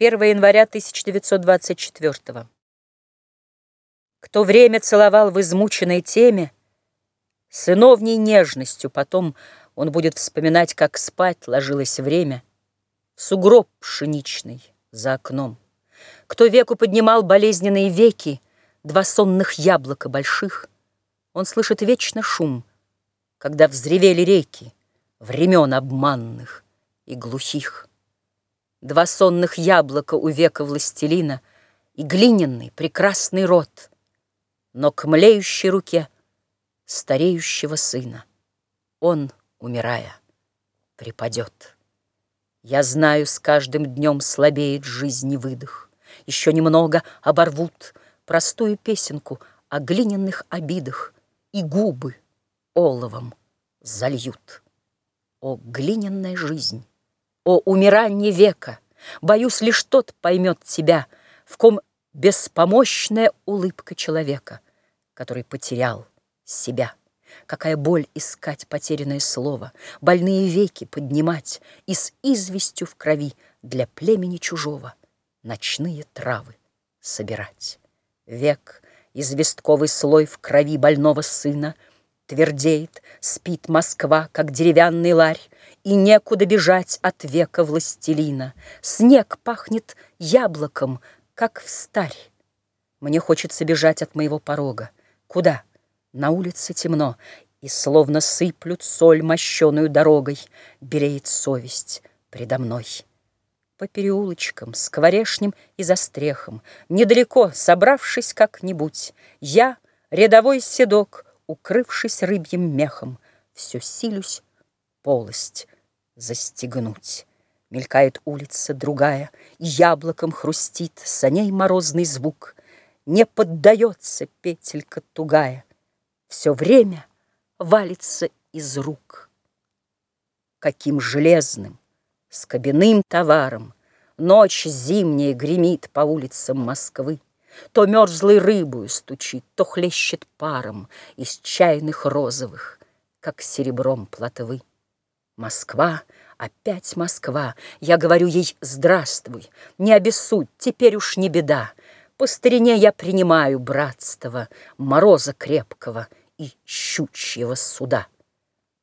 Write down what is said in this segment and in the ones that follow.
1 января 1924 Кто время целовал в измученной теме, Сыновней нежностью потом он будет вспоминать, Как спать ложилось время, Сугроб пшеничный за окном. Кто веку поднимал болезненные веки, Два сонных яблока больших, Он слышит вечно шум, Когда взревели реки Времен обманных и глухих. Два сонных яблока у века властелина И глиняный прекрасный рот, Но к млеющей руке стареющего сына Он, умирая, припадет. Я знаю, с каждым днем слабеет жизни выдох. Еще немного оборвут Простую песенку о глиняных обидах И губы оловом зальют. О, глиняная жизнь! О, умирание века! Боюсь, лишь тот поймет тебя, В ком беспомощная улыбка человека, Который потерял себя. Какая боль искать потерянное слово, Больные веки поднимать И с известью в крови Для племени чужого Ночные травы собирать. Век, известковый слой в крови больного сына — Твердеет, спит Москва, как деревянный ларь, И некуда бежать от века властелина. Снег пахнет яблоком, как в старь. Мне хочется бежать от моего порога. Куда? На улице темно, И словно сыплют соль мощеную дорогой, Белеет совесть предо мной. По переулочкам, скворешним и застрехом, Недалеко, собравшись как-нибудь, Я, рядовой седок, укрывшись рыбьим мехом, Все силюсь полость застегнуть. Мелькает улица другая, яблоком хрустит, Саней морозный звук. Не поддается петелька тугая, Все время валится из рук. Каким железным, с кабиным товаром Ночь зимняя гремит по улицам Москвы. То мерзлой рыбою стучит, то хлещет паром Из чайных розовых, как серебром плотвы. Москва, опять Москва, я говорю ей «Здравствуй, не обессудь, теперь уж не беда». По старине я принимаю братство Мороза крепкого и щучьего суда.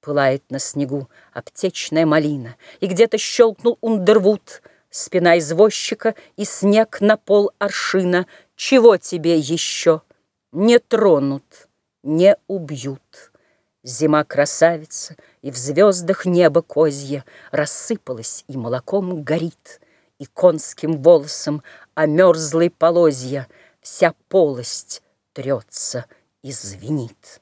Пылает на снегу аптечная малина, И где-то щелкнул ундервуд, Спина извозчика и снег на пол аршина. Чего тебе еще? Не тронут, не убьют. Зима красавица, и в звездах небо козье Рассыпалось и молоком горит, И конским волосом о мерзлой полозья Вся полость трется и звенит.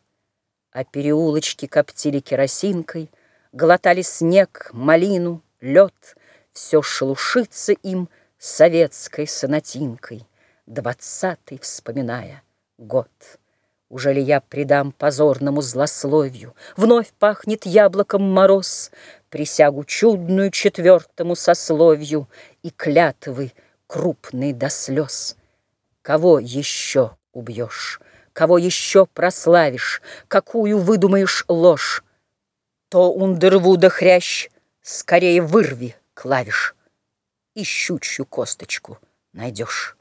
А переулочки коптили керосинкой, Глотали снег, малину, лед, все шелушится им советской сонатинкой, Двадцатый вспоминая год. Уже ли я предам позорному злословию? Вновь пахнет яблоком мороз, Присягу чудную четвертому сословию И клятвы крупные до слез. Кого еще убьешь? Кого еще прославишь? Какую выдумаешь ложь? То Ундервуда хрящ скорее вырви клавиш, и щучью косточку найдешь.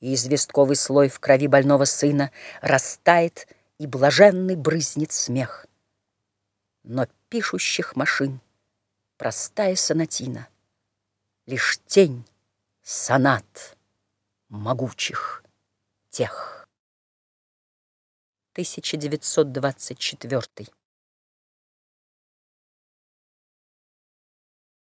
И известковый слой в крови больного сына растает, и блаженный брызнет смех. Но пишущих машин простая сонатина, Лишь тень сонат могучих тех. 1924